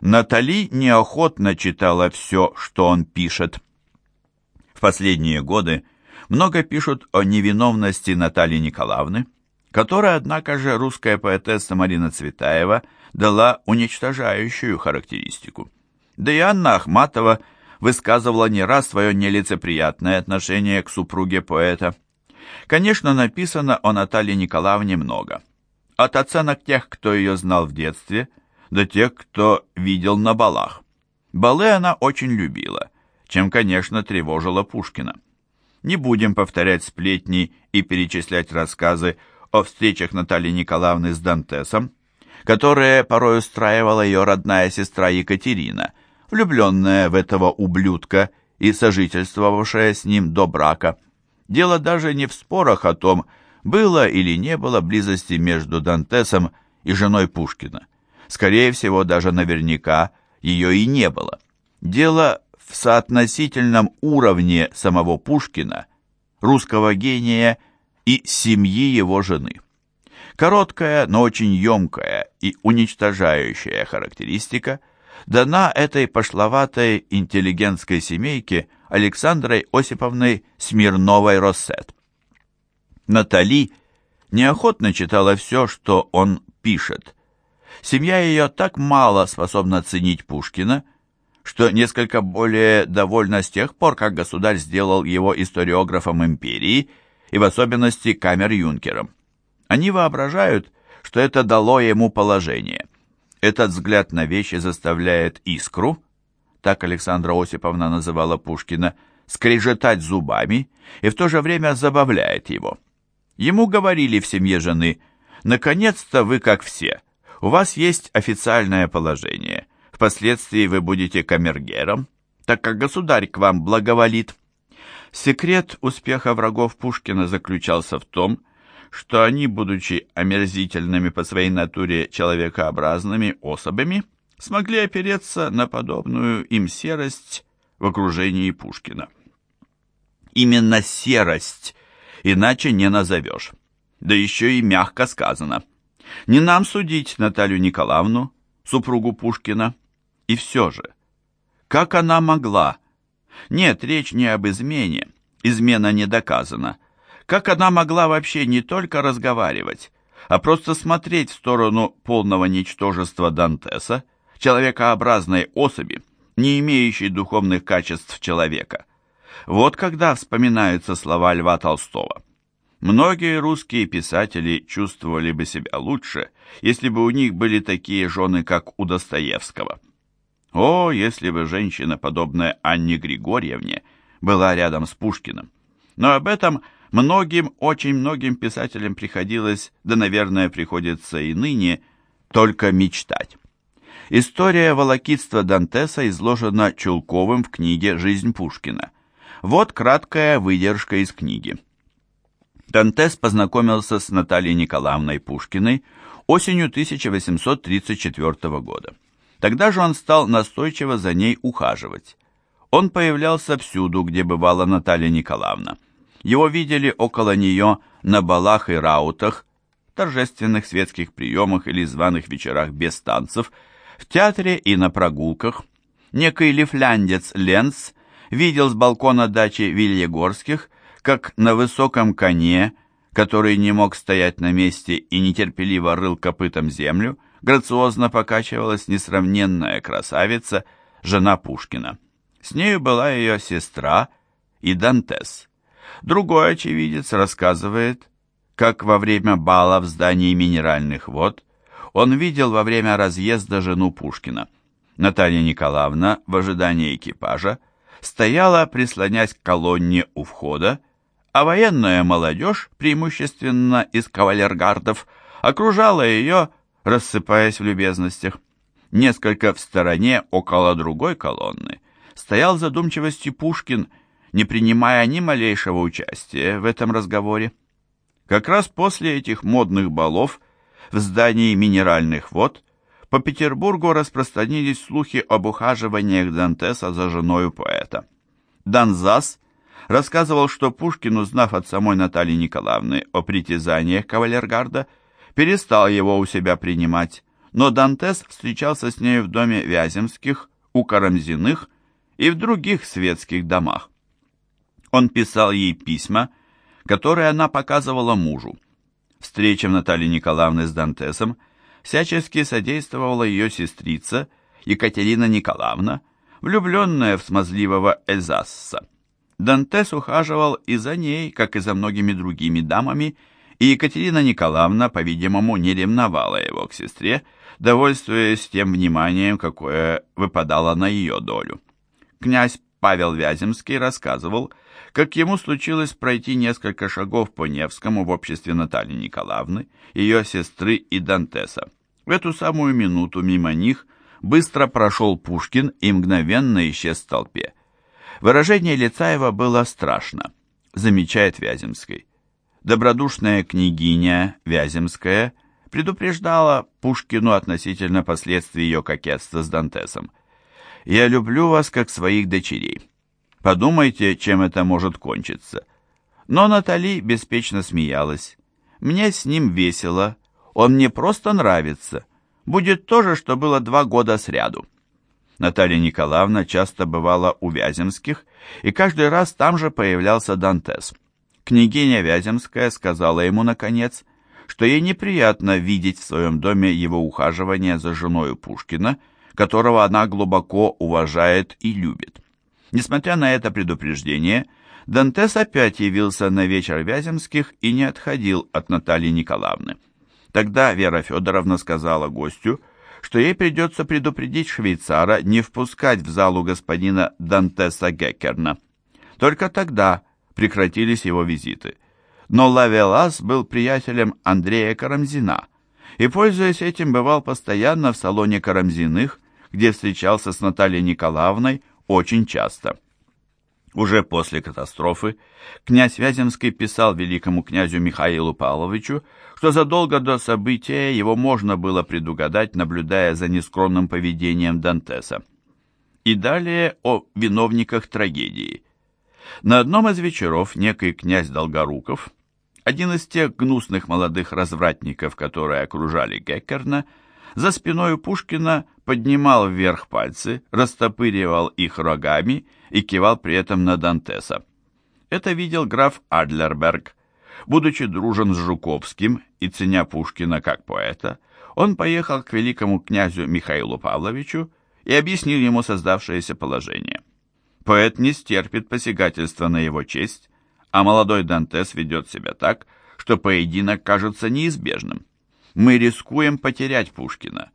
Натали неохотно читала все, что он пишет. В последние годы много пишут о невиновности Натальи Николаевны, которой, однако же, русская поэтесса Марина Цветаева дала уничтожающую характеристику. Да и Анна Ахматова высказывала не раз свое нелицеприятное отношение к супруге поэта. Конечно, написано о Наталье Николаевне много. От оценок тех, кто ее знал в детстве, до тех, кто видел на балах. Балы она очень любила, чем, конечно, тревожила Пушкина. Не будем повторять сплетни и перечислять рассказы о встречах Натальи Николаевны с Дантесом, которые порой устраивала ее родная сестра Екатерина, влюбленная в этого ублюдка и сожительствовавшая с ним до брака. Дело даже не в спорах о том, было или не было близости между Дантесом и женой Пушкина. Скорее всего, даже наверняка ее и не было. Дело в соотносительном уровне самого Пушкина, русского гения и семьи его жены. Короткая, но очень емкая и уничтожающая характеристика дана этой пошловатой интеллигентской семейке Александрой Осиповной Смирновой-Россет. Натали неохотно читала все, что он пишет. Семья ее так мало способна ценить Пушкина, что несколько более довольна с тех пор, как государь сделал его историографом империи и в особенности камер-юнкером. Они воображают, что это дало ему положение. Этот взгляд на вещи заставляет искру, так Александра Осиповна называла Пушкина, скрежетать зубами и в то же время забавляет его. Ему говорили в семье жены, «Наконец-то вы как все, у вас есть официальное положение, впоследствии вы будете камергером, так как государь к вам благоволит». Секрет успеха врагов Пушкина заключался в том, что они, будучи омерзительными по своей натуре человекообразными особями, смогли опереться на подобную им серость в окружении Пушкина. Именно серость, иначе не назовешь. Да еще и мягко сказано. Не нам судить Наталью Николаевну, супругу Пушкина. И все же, как она могла? Нет, речь не об измене, измена не доказана. Как она могла вообще не только разговаривать, а просто смотреть в сторону полного ничтожества Дантеса, человекообразной особи, не имеющей духовных качеств человека. Вот когда вспоминаются слова Льва Толстого. Многие русские писатели чувствовали бы себя лучше, если бы у них были такие жены, как у Достоевского. О, если бы женщина, подобная Анне Григорьевне, была рядом с Пушкиным. Но об этом многим, очень многим писателям приходилось, да, наверное, приходится и ныне, только мечтать. История волокитства Дантеса изложена Чулковым в книге «Жизнь Пушкина». Вот краткая выдержка из книги. Дантес познакомился с Натальей Николаевной Пушкиной осенью 1834 года. Тогда же он стал настойчиво за ней ухаживать. Он появлялся всюду, где бывала Наталья Николаевна. Его видели около нее на балах и раутах, торжественных светских приемах или званых вечерах без танцев, в театре и на прогулках. Некий лифляндец Ленц видел с балкона дачи Вильегорских, как на высоком коне, который не мог стоять на месте и нетерпеливо рыл копытом землю, грациозно покачивалась несравненная красавица, жена Пушкина. С нею была ее сестра и Дантес. Другой очевидец рассказывает, как во время бала в здании минеральных вод он видел во время разъезда жену Пушкина. Наталья Николаевна в ожидании экипажа стояла, прислонясь к колонне у входа, а военная молодежь, преимущественно из кавалергардов, окружала ее, рассыпаясь в любезностях. Несколько в стороне, около другой колонны, стоял задумчивостью Пушкин, не принимая ни малейшего участия в этом разговоре. Как раз после этих модных балов в здании минеральных вод по Петербургу распространились слухи об ухаживаниях Дантеса за женой поэта. Данзас рассказывал, что Пушкин, узнав от самой Натальи Николаевны о притязаниях кавалергарда, перестал его у себя принимать, но Дантес встречался с нею в доме Вяземских, у Карамзиных и в других светских домах. Он писал ей письма, которые она показывала мужу. Встречам Натальи Николаевны с Дантесом всячески содействовала ее сестрица Екатерина Николаевна, влюбленная в смазливого Эльзасса. Дантес ухаживал и за ней, как и за многими другими дамами, и Екатерина Николаевна, по-видимому, не ревновала его к сестре, довольствуясь тем вниманием, какое выпадало на ее долю. Князь Павел Вяземский рассказывал, как ему случилось пройти несколько шагов по Невскому в обществе Натальи Николаевны, ее сестры и Дантеса. В эту самую минуту мимо них быстро прошел Пушкин и мгновенно исчез в толпе. Выражение лица его было страшно, замечает Вяземский. Добродушная княгиня Вяземская предупреждала Пушкину относительно последствий ее кокетства с Дантесом. «Я люблю вас, как своих дочерей. Подумайте, чем это может кончиться». Но Натали беспечно смеялась. «Мне с ним весело. Он мне просто нравится. Будет то же, что было два года сряду». Наталья Николаевна часто бывала у Вяземских, и каждый раз там же появлялся Дантес. Княгиня Вяземская сказала ему, наконец, что ей неприятно видеть в своем доме его ухаживание за женой Пушкина, которого она глубоко уважает и любит. Несмотря на это предупреждение, Дантес опять явился на вечер Вяземских и не отходил от Натальи Николаевны. Тогда Вера Федоровна сказала гостю, что ей придется предупредить швейцара не впускать в залу господина Дантеса Геккерна. Только тогда прекратились его визиты. Но Лавелас был приятелем Андрея Карамзина и, пользуясь этим, бывал постоянно в салоне Карамзиных, где встречался с Натальей Николаевной очень часто. Уже после катастрофы князь Вяземский писал великому князю Михаилу Павловичу, что задолго до события его можно было предугадать, наблюдая за нескромным поведением Дантеса. И далее о виновниках трагедии. На одном из вечеров некий князь Долгоруков, один из тех гнусных молодых развратников, которые окружали Геккерна, за спиной Пушкина поднимал вверх пальцы, растопыривал их рогами и кивал при этом на Дантеса. Это видел граф Адлерберг. Будучи дружен с Жуковским и ценя Пушкина как поэта, он поехал к великому князю Михаилу Павловичу и объяснил ему создавшееся положение. Поэт не стерпит посягательства на его честь, а молодой Дантес ведет себя так, что поединок кажется неизбежным. Мы рискуем потерять Пушкина.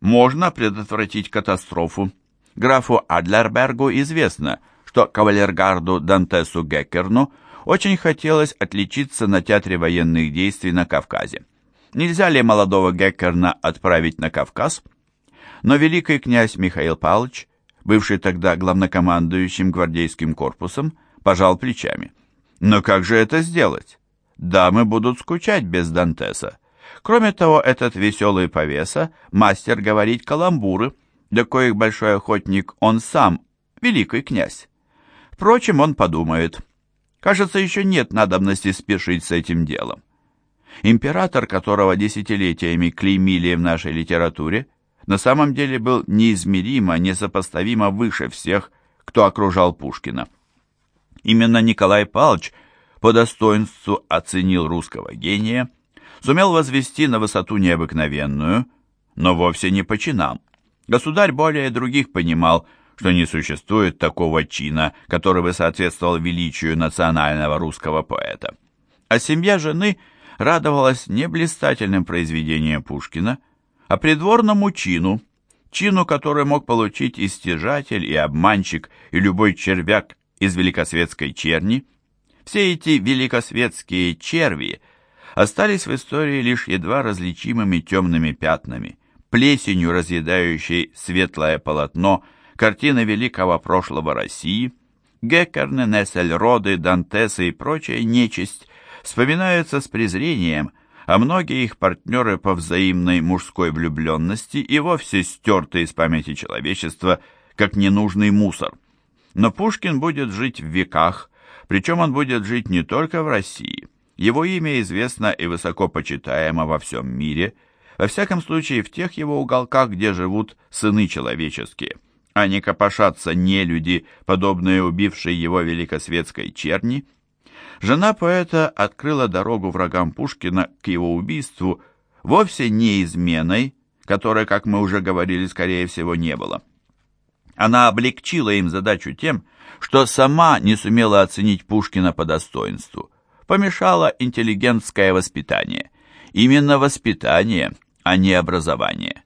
Можно предотвратить катастрофу. Графу Адлербергу известно, что кавалергарду Дантесу Геккерну очень хотелось отличиться на театре военных действий на Кавказе. Нельзя ли молодого Геккерна отправить на Кавказ? Но великий князь Михаил Павлович бывший тогда главнокомандующим гвардейским корпусом, пожал плечами. Но как же это сделать? Дамы будут скучать без Дантеса. Кроме того, этот веселый повеса, мастер говорить каламбуры, для коих большой охотник он сам, великий князь. Впрочем, он подумает. Кажется, еще нет надобности спешить с этим делом. Император, которого десятилетиями клеймили в нашей литературе, на самом деле был неизмеримо, несопоставимо выше всех, кто окружал Пушкина. Именно Николай Павлович по достоинству оценил русского гения, сумел возвести на высоту необыкновенную, но вовсе не по чинам. Государь более других понимал, что не существует такого чина, который бы соответствовал величию национального русского поэта. А семья жены радовалась не блистательным произведениям Пушкина, а придворному чину, чину, который мог получить и стяжатель, и обманщик, и любой червяк из великосветской черни. Все эти великосветские черви остались в истории лишь едва различимыми темными пятнами, плесенью, разъедающей светлое полотно картины великого прошлого России, Геккерны, Нессельроды, Дантесы и прочая нечисть вспоминаются с презрением – а многие их партнеры по взаимной мужской влюбленности и вовсе стерты из памяти человечества, как ненужный мусор. Но Пушкин будет жить в веках, причем он будет жить не только в России. Его имя известно и высоко почитаемо во всем мире. во всяком случае в тех его уголках, где живут сыны человеческие, а не копошатся нелюди, подобные убившей его великосветской черни. Жена поэта открыла дорогу врагам Пушкина к его убийству вовсе не изменой, которой, как мы уже говорили, скорее всего, не было. Она облегчила им задачу тем, что сама не сумела оценить Пушкина по достоинству. Помешало интеллигентское воспитание. Именно воспитание, а не образование.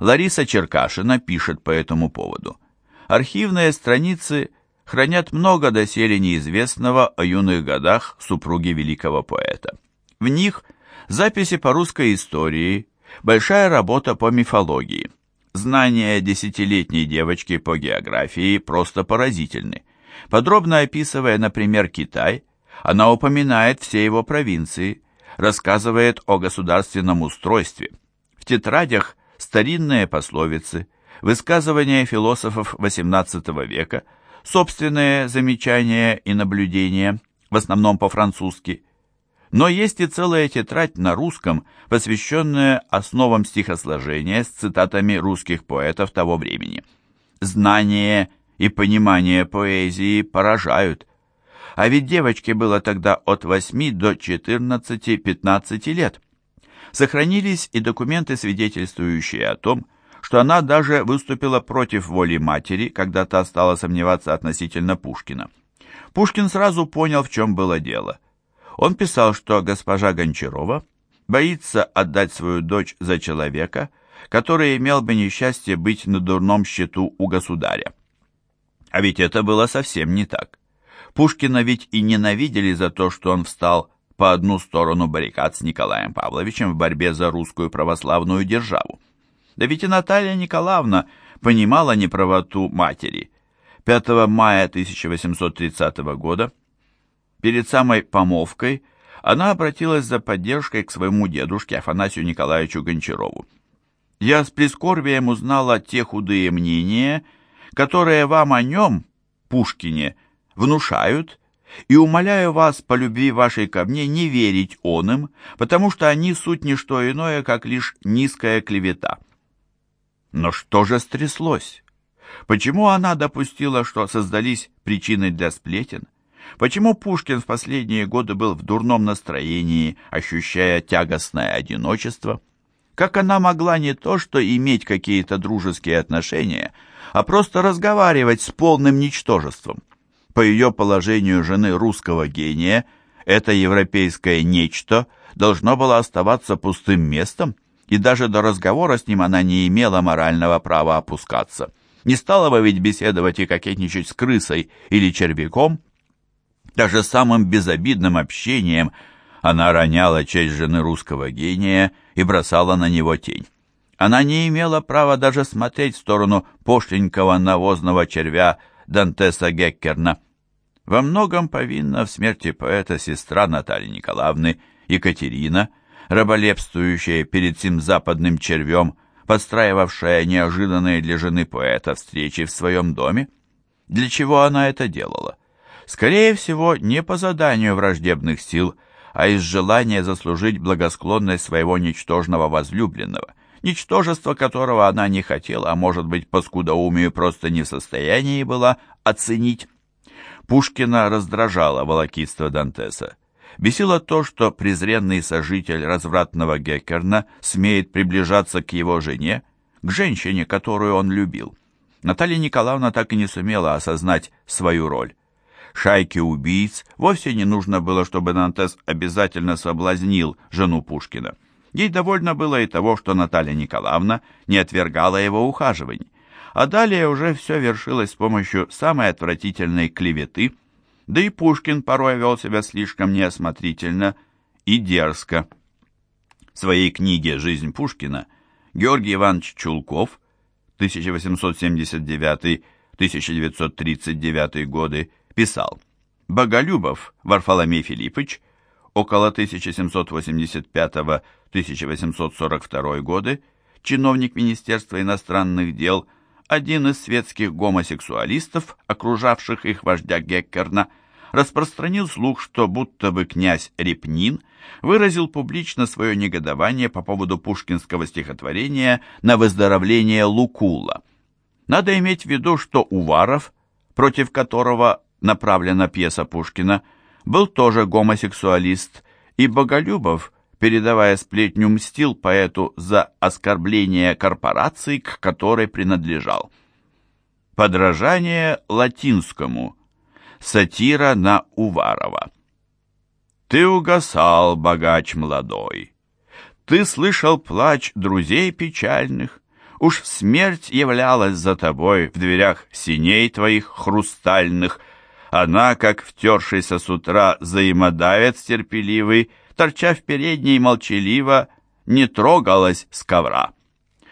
Лариса Черкашина пишет по этому поводу. Архивные страницы хранят много доселе неизвестного о юных годах супруги великого поэта. В них записи по русской истории, большая работа по мифологии. Знания десятилетней девочки по географии просто поразительны. Подробно описывая, например, Китай, она упоминает все его провинции, рассказывает о государственном устройстве. В тетрадях старинные пословицы, высказывания философов XVIII века, собственные замечания и наблюдения, в основном по-французски. Но есть и целая тетрадь на русском, посвященная основам стихосложения с цитатами русских поэтов того времени. Знание и понимание поэзии поражают. А ведь девочке было тогда от 8 до 14-15 лет. Сохранились и документы, свидетельствующие о том, что она даже выступила против воли матери, когда та стала сомневаться относительно Пушкина. Пушкин сразу понял, в чем было дело. Он писал, что госпожа Гончарова боится отдать свою дочь за человека, который имел бы несчастье быть на дурном счету у государя. А ведь это было совсем не так. Пушкина ведь и ненавидели за то, что он встал по одну сторону баррикад с Николаем Павловичем в борьбе за русскую православную державу. Да ведь и Наталья Николаевна понимала неправоту матери. 5 мая 1830 года, перед самой помолвкой, она обратилась за поддержкой к своему дедушке Афанасию Николаевичу Гончарову. «Я с прискорбием узнала те худые мнения, которые вам о нем, Пушкине, внушают, и умоляю вас по любви вашей ко мне не верить он им, потому что они суть не что иное, как лишь низкая клевета. Но что же стряслось? Почему она допустила, что создались причины для сплетен? Почему Пушкин в последние годы был в дурном настроении, ощущая тягостное одиночество? Как она могла не то что иметь какие-то дружеские отношения, а просто разговаривать с полным ничтожеством. По ее положению жены русского гения, это европейское нечто должно было оставаться пустым местом, и даже до разговора с ним она не имела морального права опускаться. Не стала бы ведь беседовать и кокетничать с крысой или червяком. Даже самым безобидным общением она роняла честь жены русского гения и бросала на него тень. Она не имела права даже смотреть в сторону пошленького навозного червя Дантеса Геккерна. Во многом повинна в смерти поэта сестра Натальи Николаевны Екатерина, раболепствующая перед тем западным червем, подстраивавшая неожиданные для жены поэта встречи в своем доме. Для чего она это делала? Скорее всего, не по заданию враждебных сил, а из желания заслужить благосклонность своего ничтожного возлюбленного, ничтожество которого она не хотела, а может быть по скудоумию просто не в состоянии была оценить. Пушкина раздражало волокитство Дантеса. Бесило то, что презренный сожитель развратного Геккерна смеет приближаться к его жене, к женщине, которую он любил. Наталья Николаевна так и не сумела осознать свою роль. Шайке убийц вовсе не нужно было, чтобы Дантес обязательно соблазнил жену Пушкина. Ей довольно было и того, что Наталья Николаевна не отвергала его ухаживаний. А далее уже все вершилось с помощью самой отвратительной клеветы, да и Пушкин порой вел себя слишком неосмотрительно и дерзко. В своей книге «Жизнь Пушкина» Георгий Иванович Чулков 1879-1939 годы писал «Боголюбов Варфоломей Филиппович около 1785-1842 годы, чиновник Министерства иностранных дел, один из светских гомосексуалистов, окружавших их вождя Геккерна, распространил слух, что будто бы князь Репнин выразил публично свое негодование по поводу пушкинского стихотворения «На выздоровление Лукула». Надо иметь в виду, что Уваров, против которого направлена пьеса Пушкина, был тоже гомосексуалист, и Боголюбов, передавая сплетню, мстил поэту за оскорбление корпорации, к которой принадлежал. Подражание латинскому. Сатира на Уварова. Ты угасал, богач молодой. Ты слышал плач друзей печальных. Уж смерть являлась за тобой в дверях синей твоих хрустальных. Она, как втершийся с утра взаимодавец терпеливый, торча в передней молчаливо, не трогалась с ковра.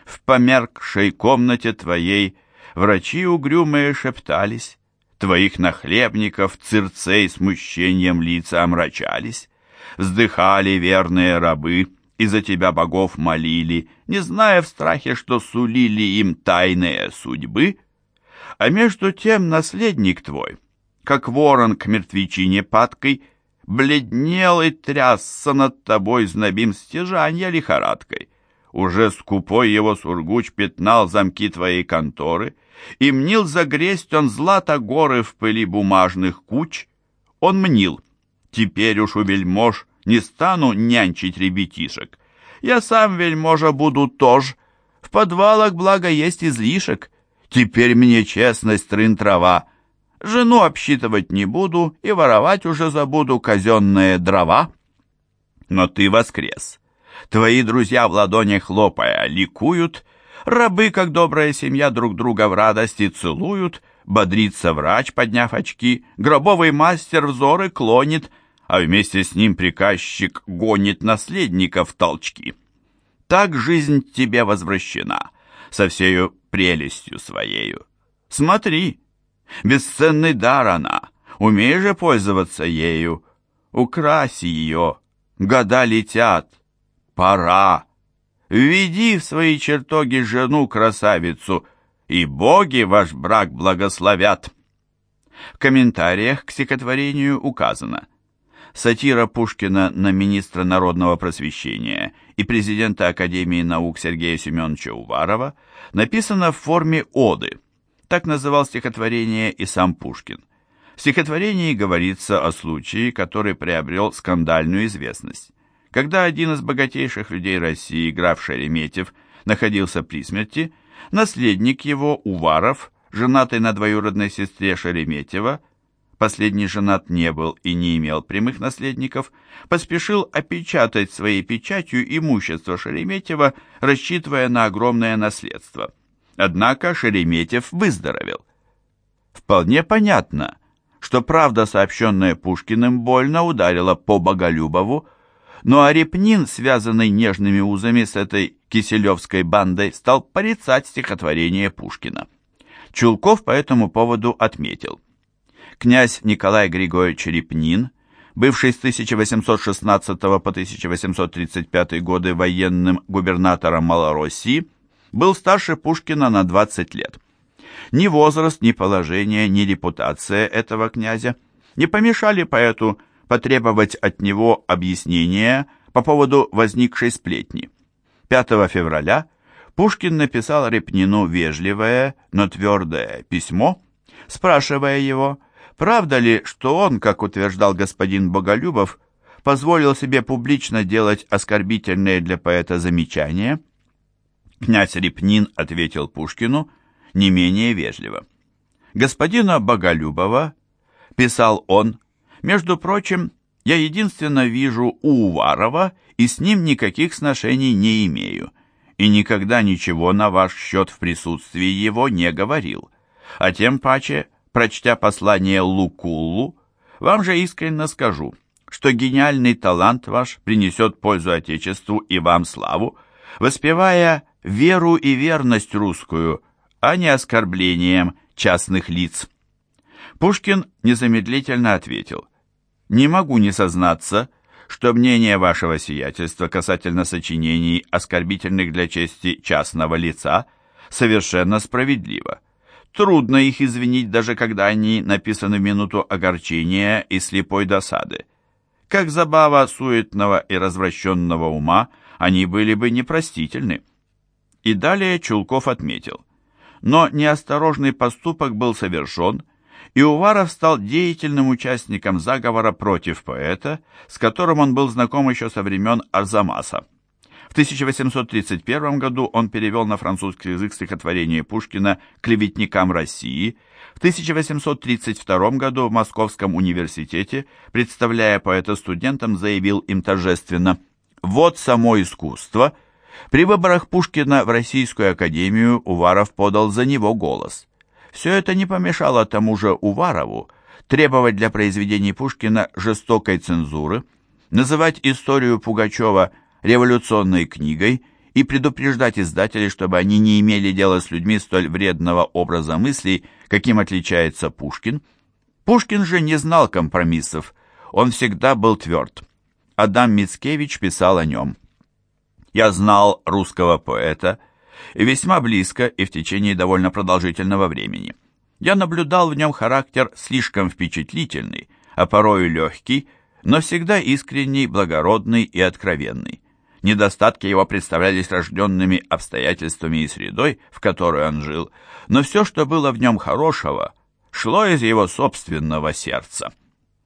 В померкшей комнате твоей Врачи угрюмые шептались, Твоих нахлебников цирцей смущением лица омрачались. Вздыхали верные рабы, и за тебя богов молили, Не зная в страхе, что сулили им тайные судьбы. А между тем наследник твой, как ворон к мертвечине падкой, Бледнел и трясся над тобой знобим стяжанья лихорадкой. Уже скупой его сургуч пятнал замки твоей конторы — и мнил загресть он злато горы в пыли бумажных куч. Он мнил, теперь уж у вельмож не стану нянчить ребятишек. Я сам, вельможа, буду тоже. В подвалах, благо, есть излишек. Теперь мне честность трын трава. Жену обсчитывать не буду и воровать уже забуду казенные дрова. Но ты воскрес. Твои друзья в ладонях хлопая ликуют, Рабы, как добрая семья, друг друга в радости целуют, бодрится врач, подняв очки, гробовый мастер взоры клонит, а вместе с ним приказчик гонит наследников толчки. Так жизнь тебе возвращена, со всею прелестью своею. Смотри, бесценный дар она, умеешь же пользоваться ею. Украси ее, года летят, пора. Введи в свои чертоги жену-красавицу, и боги ваш брак благословят. В комментариях к стихотворению указано Сатира Пушкина на министра народного просвещения и президента Академии наук Сергея Семеновича Уварова написана в форме оды. Так называл стихотворение и сам Пушкин. В стихотворении говорится о случае, который приобрел скандальную известность. Когда один из богатейших людей России, граф Шереметьев, находился при смерти, наследник его, Уваров, женатый на двоюродной сестре Шереметьева, последний женат не был и не имел прямых наследников, поспешил опечатать своей печатью имущество Шереметьева, рассчитывая на огромное наследство. Однако Шереметьев выздоровел. Вполне понятно, что правда, сообщенная Пушкиным, больно ударила по Боголюбову, но Арепнин, связанный нежными узами с этой киселевской бандой, стал порицать стихотворение Пушкина. Чулков по этому поводу отметил. Князь Николай Григорьевич Репнин, бывший с 1816 по 1835 годы военным губернатором Малороссии, был старше Пушкина на 20 лет. Ни возраст, ни положение, ни репутация этого князя не помешали поэту потребовать от него объяснения по поводу возникшей сплетни. 5 февраля Пушкин написал Репнину вежливое, но твердое письмо, спрашивая его, правда ли, что он, как утверждал господин Боголюбов, позволил себе публично делать оскорбительные для поэта замечания. Князь Репнин ответил Пушкину не менее вежливо. «Господина Боголюбова, — писал он, между прочим, я единственно вижу Уварова и с ним никаких сношений не имею, и никогда ничего на ваш счет в присутствии его не говорил. А тем паче, прочтя послание Лукуллу, вам же искренне скажу, что гениальный талант ваш принесет пользу Отечеству и вам славу, воспевая веру и верность русскую, а не оскорблением частных лиц. Пушкин незамедлительно ответил, «Не могу не сознаться, что мнение вашего сиятельства касательно сочинений, оскорбительных для чести частного лица, совершенно справедливо. Трудно их извинить, даже когда они написаны в минуту огорчения и слепой досады. Как забава суетного и развращенного ума, они были бы непростительны. И далее Чулков отметил. Но неосторожный поступок был совершен, и Уваров стал деятельным участником заговора против поэта, с которым он был знаком еще со времен Арзамаса. В 1831 году он перевел на французский язык стихотворение Пушкина «Клеветникам России», в 1832 году в Московском университете, представляя поэта студентам, заявил им торжественно «Вот само искусство». При выборах Пушкина в Российскую академию Уваров подал за него голос. Все это не помешало тому же Уварову требовать для произведений Пушкина жестокой цензуры, называть историю Пугачева революционной книгой и предупреждать издателей, чтобы они не имели дела с людьми столь вредного образа мыслей, каким отличается Пушкин. Пушкин же не знал компромиссов, он всегда был тверд. Адам Мицкевич писал о нем. «Я знал русского поэта, весьма близко и в течение довольно продолжительного времени. Я наблюдал в нем характер слишком впечатлительный, а порою легкий, но всегда искренний, благородный и откровенный. Недостатки его представлялись рожденными обстоятельствами и средой, в которой он жил, но все, что было в нем хорошего, шло из его собственного сердца.